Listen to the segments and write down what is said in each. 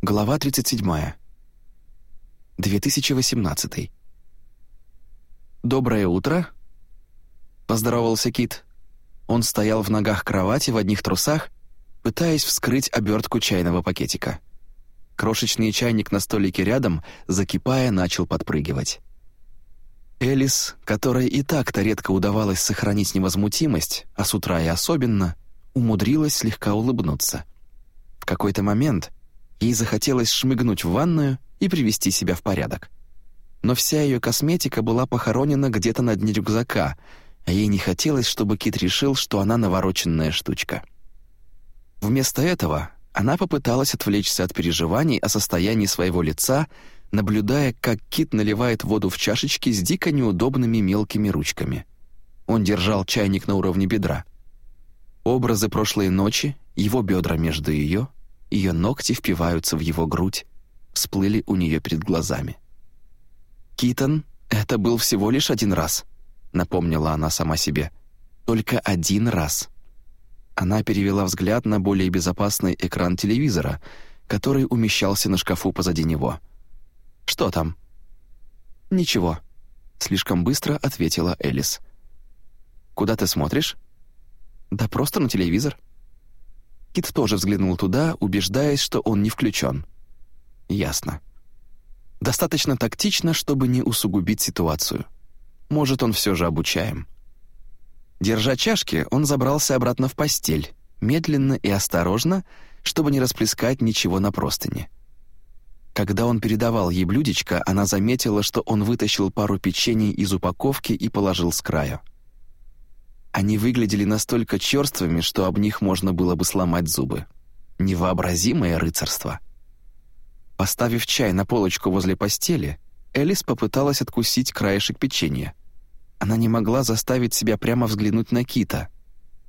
Глава 37. 2018. «Доброе утро», — поздоровался Кит. Он стоял в ногах кровати в одних трусах, пытаясь вскрыть обертку чайного пакетика. Крошечный чайник на столике рядом, закипая, начал подпрыгивать. Элис, которой и так-то редко удавалось сохранить невозмутимость, а с утра и особенно, умудрилась слегка улыбнуться. В какой-то момент ей захотелось шмыгнуть в ванную и привести себя в порядок. Но вся ее косметика была похоронена где-то на дне рюкзака, а ей не хотелось, чтобы Кит решил, что она навороченная штучка. Вместо этого она попыталась отвлечься от переживаний о состоянии своего лица, наблюдая, как Кит наливает воду в чашечки с дико неудобными мелкими ручками. Он держал чайник на уровне бедра. Образы прошлой ночи, его бедра между ее, ее ногти впиваются в его грудь, всплыли у нее перед глазами. «Китон, это был всего лишь один раз», — напомнила она сама себе. «Только один раз». Она перевела взгляд на более безопасный экран телевизора, который умещался на шкафу позади него. «Что там?» «Ничего», — слишком быстро ответила Элис. «Куда ты смотришь?» «Да просто на телевизор». Кит тоже взглянул туда, убеждаясь, что он не включен. «Ясно. Достаточно тактично, чтобы не усугубить ситуацию. Может, он все же обучаем». Держа чашки, он забрался обратно в постель, медленно и осторожно, чтобы не расплескать ничего на простыне. Когда он передавал ей блюдечко, она заметила, что он вытащил пару печений из упаковки и положил с краю. Они выглядели настолько черствыми, что об них можно было бы сломать зубы. Невообразимое рыцарство. Поставив чай на полочку возле постели, Элис попыталась откусить краешек печенья. Она не могла заставить себя прямо взглянуть на Кита,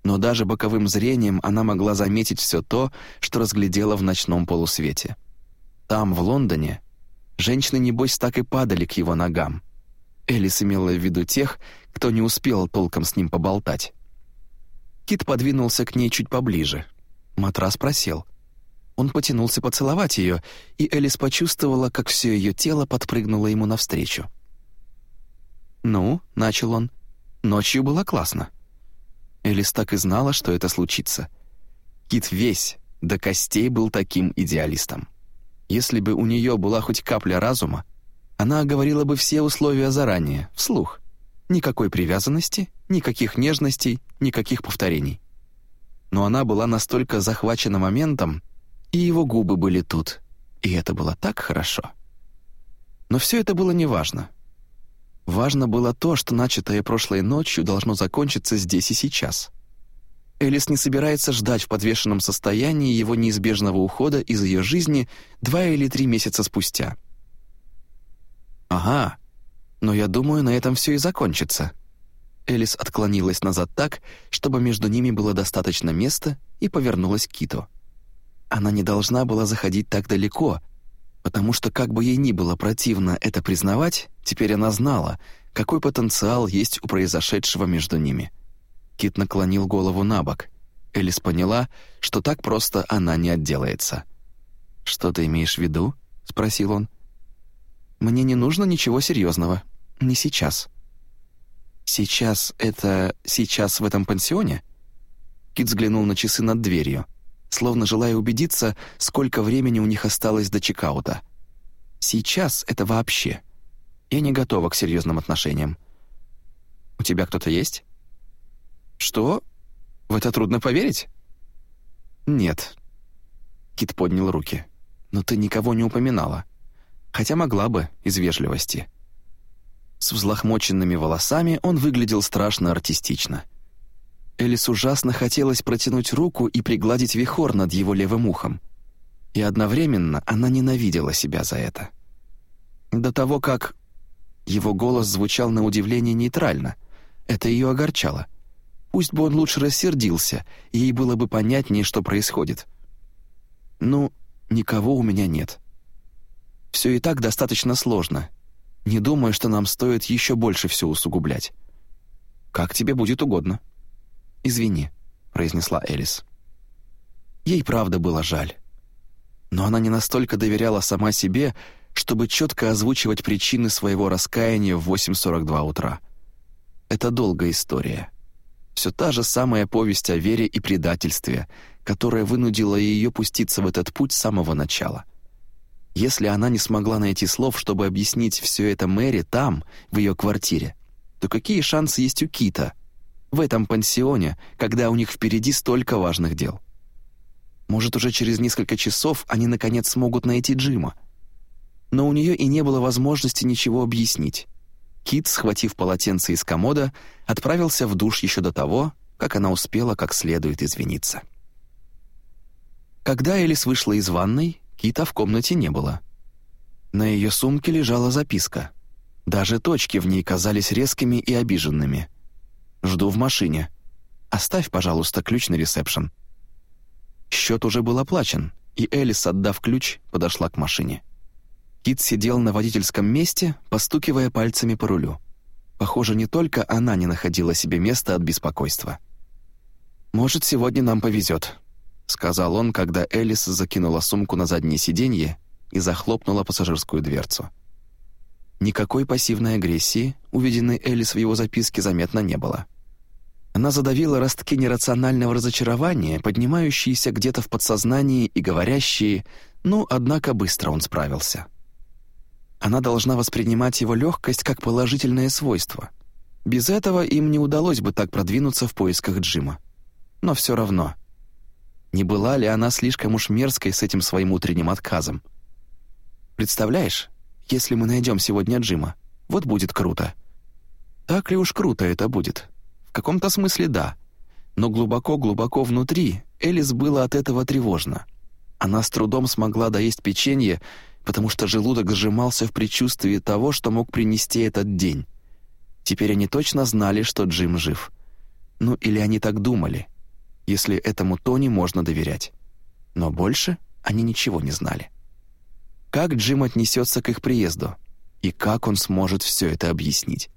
но даже боковым зрением она могла заметить все то, что разглядела в ночном полусвете. Там, в Лондоне, женщины, небось, так и падали к его ногам. Элис имела в виду тех, кто не успел толком с ним поболтать. Кит подвинулся к ней чуть поближе. Матрас просел. Он потянулся поцеловать ее, и Элис почувствовала, как все ее тело подпрыгнуло ему навстречу. «Ну», — начал он, — «ночью было классно». Элис так и знала, что это случится. Кит весь, до костей был таким идеалистом. Если бы у нее была хоть капля разума, она оговорила бы все условия заранее, вслух. Никакой привязанности, никаких нежностей, никаких повторений. Но она была настолько захвачена моментом, и его губы были тут, и это было так хорошо. Но все это было неважно. Важно было то, что начатое прошлой ночью должно закончиться здесь и сейчас. Элис не собирается ждать в подвешенном состоянии его неизбежного ухода из ее жизни два или три месяца спустя. «Ага, но я думаю, на этом все и закончится». Элис отклонилась назад так, чтобы между ними было достаточно места, и повернулась к Киту. Она не должна была заходить так далеко, потому что как бы ей ни было противно это признавать, теперь она знала, какой потенциал есть у произошедшего между ними. Кит наклонил голову на бок. Элис поняла, что так просто она не отделается. «Что ты имеешь в виду?» — спросил он. «Мне не нужно ничего серьезного. Не сейчас». «Сейчас — это сейчас в этом пансионе?» Кит взглянул на часы над дверью словно желая убедиться, сколько времени у них осталось до чекаута. Сейчас это вообще. Я не готова к серьезным отношениям. У тебя кто-то есть? Что? В это трудно поверить? Нет. Кит поднял руки. Но ты никого не упоминала. Хотя могла бы, из вежливости. С взлохмоченными волосами он выглядел страшно артистично — Элис ужасно хотелось протянуть руку и пригладить вихор над его левым ухом. И одновременно она ненавидела себя за это. До того, как... Его голос звучал на удивление нейтрально. Это ее огорчало. Пусть бы он лучше рассердился, и ей было бы понятнее, что происходит. «Ну, никого у меня нет. Все и так достаточно сложно. Не думаю, что нам стоит еще больше все усугублять. Как тебе будет угодно». «Извини», — произнесла Элис. Ей правда было жаль. Но она не настолько доверяла сама себе, чтобы четко озвучивать причины своего раскаяния в 8.42 утра. Это долгая история. Все та же самая повесть о вере и предательстве, которая вынудила ее пуститься в этот путь с самого начала. Если она не смогла найти слов, чтобы объяснить все это Мэри там, в ее квартире, то какие шансы есть у Кита в этом пансионе, когда у них впереди столько важных дел? Может, уже через несколько часов они наконец смогут найти Джима? Но у нее и не было возможности ничего объяснить. Кит, схватив полотенце из комода, отправился в душ еще до того, как она успела как следует извиниться. Когда Элис вышла из ванной, Кита в комнате не было. На ее сумке лежала записка. Даже точки в ней казались резкими и обиженными. «Жду в машине. Оставь, пожалуйста, ключ на ресепшн». Счет уже был оплачен, и Элис, отдав ключ, подошла к машине. Кит сидел на водительском месте, постукивая пальцами по рулю. Похоже, не только она не находила себе места от беспокойства. «Может, сегодня нам повезет», — сказал он, когда Элис закинула сумку на заднее сиденье и захлопнула пассажирскую дверцу. Никакой пассивной агрессии, увиденной Элис в его записке, заметно не было. Она задавила ростки нерационального разочарования, поднимающиеся где-то в подсознании и говорящие «ну, однако быстро он справился». Она должна воспринимать его легкость как положительное свойство. Без этого им не удалось бы так продвинуться в поисках Джима. Но все равно. Не была ли она слишком уж мерзкой с этим своим утренним отказом? Представляешь, если мы найдем сегодня Джима, вот будет круто. Так ли уж круто это будет? В каком-то смысле да. Но глубоко-глубоко внутри Элис было от этого тревожно. Она с трудом смогла доесть печенье, потому что желудок сжимался в предчувствии того, что мог принести этот день. Теперь они точно знали, что Джим жив. Ну или они так думали, если этому Тони можно доверять. Но больше они ничего не знали. Как Джим отнесется к их приезду? И как он сможет все это объяснить?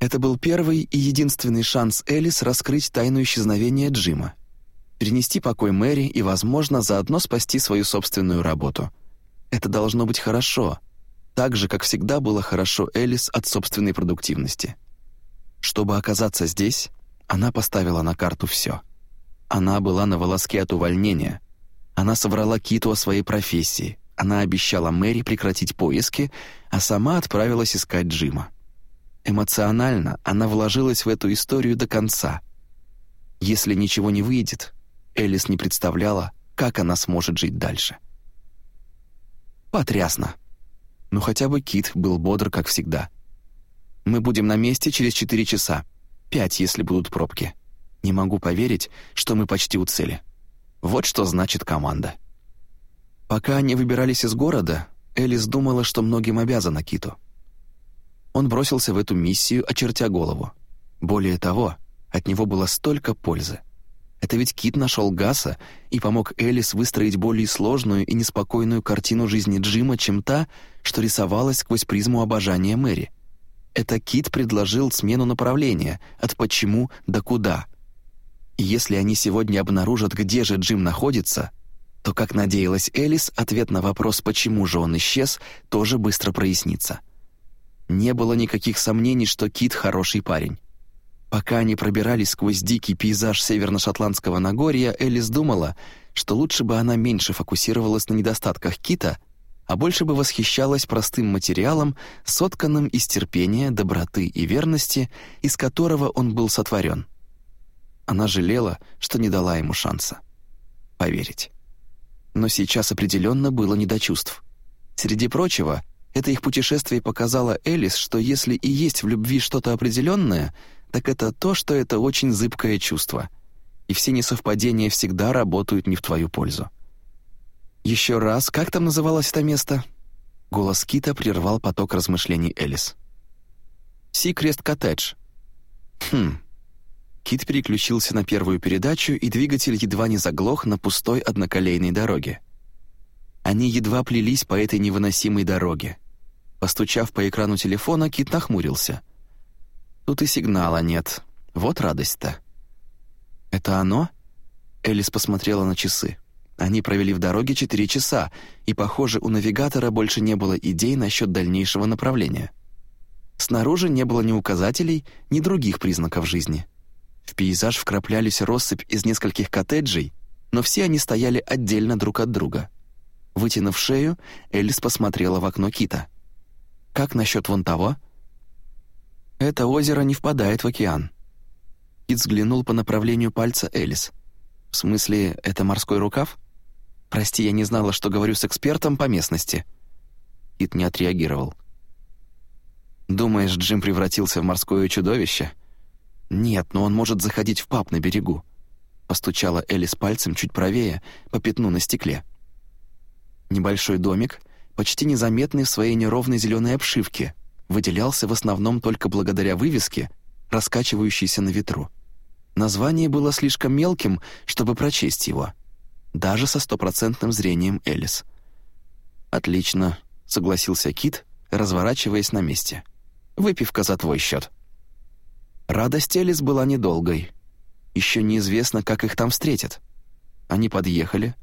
Это был первый и единственный шанс Элис раскрыть тайну исчезновения Джима, перенести покой Мэри и, возможно, заодно спасти свою собственную работу. Это должно быть хорошо, так же, как всегда было хорошо Элис от собственной продуктивности. Чтобы оказаться здесь, она поставила на карту все. Она была на волоске от увольнения. Она соврала Киту о своей профессии. Она обещала Мэри прекратить поиски, а сама отправилась искать Джима. Эмоционально она вложилась в эту историю до конца. Если ничего не выйдет, Элис не представляла, как она сможет жить дальше. Потрясно. Но хотя бы Кит был бодр, как всегда. «Мы будем на месте через четыре часа. Пять, если будут пробки. Не могу поверить, что мы почти у цели. Вот что значит команда». Пока они выбирались из города, Элис думала, что многим обязана Киту. Он бросился в эту миссию, очертя голову. Более того, от него было столько пользы. Это ведь Кит нашел Гаса и помог Элис выстроить более сложную и неспокойную картину жизни Джима, чем та, что рисовалась сквозь призму обожания Мэри. Это Кит предложил смену направления от «почему» до «куда». И если они сегодня обнаружат, где же Джим находится, то, как надеялась Элис, ответ на вопрос «почему же он исчез» тоже быстро прояснится. Не было никаких сомнений, что Кит хороший парень. Пока они пробирались сквозь дикий пейзаж северно-шотландского Нагорья, Элис думала, что лучше бы она меньше фокусировалась на недостатках Кита, а больше бы восхищалась простым материалом, сотканным из терпения, доброты и верности, из которого он был сотворен. Она жалела, что не дала ему шанса. Поверить. Но сейчас определенно было не до чувств. Среди прочего, это их путешествие показало Элис, что если и есть в любви что-то определенное — так это то, что это очень зыбкое чувство, и все несовпадения всегда работают не в твою пользу. «Еще раз, как там называлось это место?» Голос Кита прервал поток размышлений Элис. «Сикрест Коттедж». «Хм». Кит переключился на первую передачу, и двигатель едва не заглох на пустой одноколейной дороге. Они едва плелись по этой невыносимой дороге. Постучав по экрану телефона, Кит нахмурился. Тут и сигнала нет. Вот радость-то. «Это оно?» Элис посмотрела на часы. Они провели в дороге четыре часа, и, похоже, у навигатора больше не было идей насчет дальнейшего направления. Снаружи не было ни указателей, ни других признаков жизни. В пейзаж вкраплялись россыпь из нескольких коттеджей, но все они стояли отдельно друг от друга. Вытянув шею, Элис посмотрела в окно Кита. «Как насчет вон того?» «Это озеро не впадает в океан». Кит взглянул по направлению пальца Элис. «В смысле, это морской рукав?» «Прости, я не знала, что говорю с экспертом по местности». Кит не отреагировал. «Думаешь, Джим превратился в морское чудовище?» «Нет, но он может заходить в паб на берегу», — постучала Элис пальцем чуть правее, по пятну на стекле. Небольшой домик, почти незаметный в своей неровной зеленой обшивке, выделялся в основном только благодаря вывеске, раскачивающейся на ветру. Название было слишком мелким, чтобы прочесть его — даже со стопроцентным зрением Элис. «Отлично», — согласился Кит, разворачиваясь на месте. «Выпивка за твой счет». Радость Элис была недолгой. Еще неизвестно, как их там встретят. Они подъехали,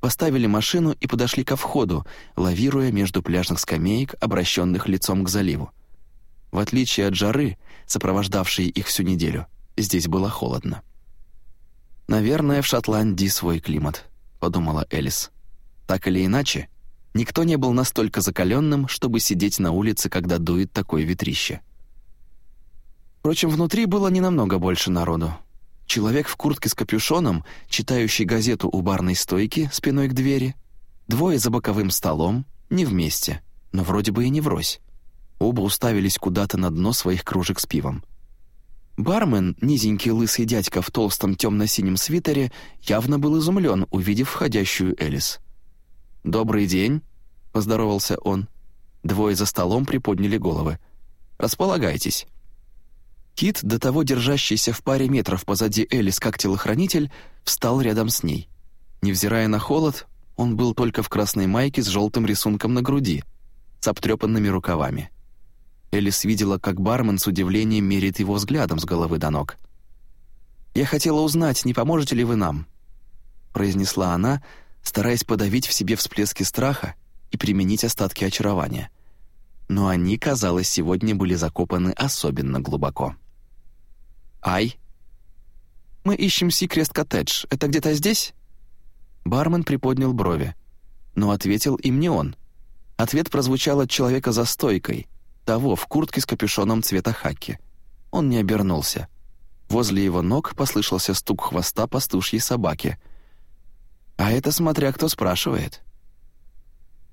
поставили машину и подошли ко входу, лавируя между пляжных скамеек, обращенных лицом к заливу. В отличие от жары, сопровождавшей их всю неделю, здесь было холодно. «Наверное, в Шотландии свой климат», — подумала Элис. «Так или иначе, никто не был настолько закаленным, чтобы сидеть на улице, когда дует такое ветрище». Впрочем, внутри было не намного больше народу. Человек в куртке с капюшоном, читающий газету у барной стойки спиной к двери, двое за боковым столом, не вместе, но вроде бы и не врозь. Оба уставились куда-то на дно своих кружек с пивом. Бармен, низенький лысый дядька в толстом темно-синем свитере, явно был изумлен, увидев входящую Элис. «Добрый день», — поздоровался он. Двое за столом приподняли головы. «Располагайтесь». Кит, до того держащийся в паре метров позади Элис как телохранитель, встал рядом с ней. Невзирая на холод, он был только в красной майке с желтым рисунком на груди, с обтрепанными рукавами. Элис видела, как бармен с удивлением мерит его взглядом с головы до ног. «Я хотела узнать, не поможете ли вы нам?» произнесла она, стараясь подавить в себе всплески страха и применить остатки очарования. Но они, казалось, сегодня были закопаны особенно глубоко. «Ай!» «Мы ищем Сикрест-коттедж. Это где-то здесь?» Бармен приподнял брови, но ответил им не он. Ответ прозвучал от человека за стойкой — того в куртке с капюшоном цвета хаки. Он не обернулся. Возле его ног послышался стук хвоста пастушьей собаки. «А это смотря кто спрашивает».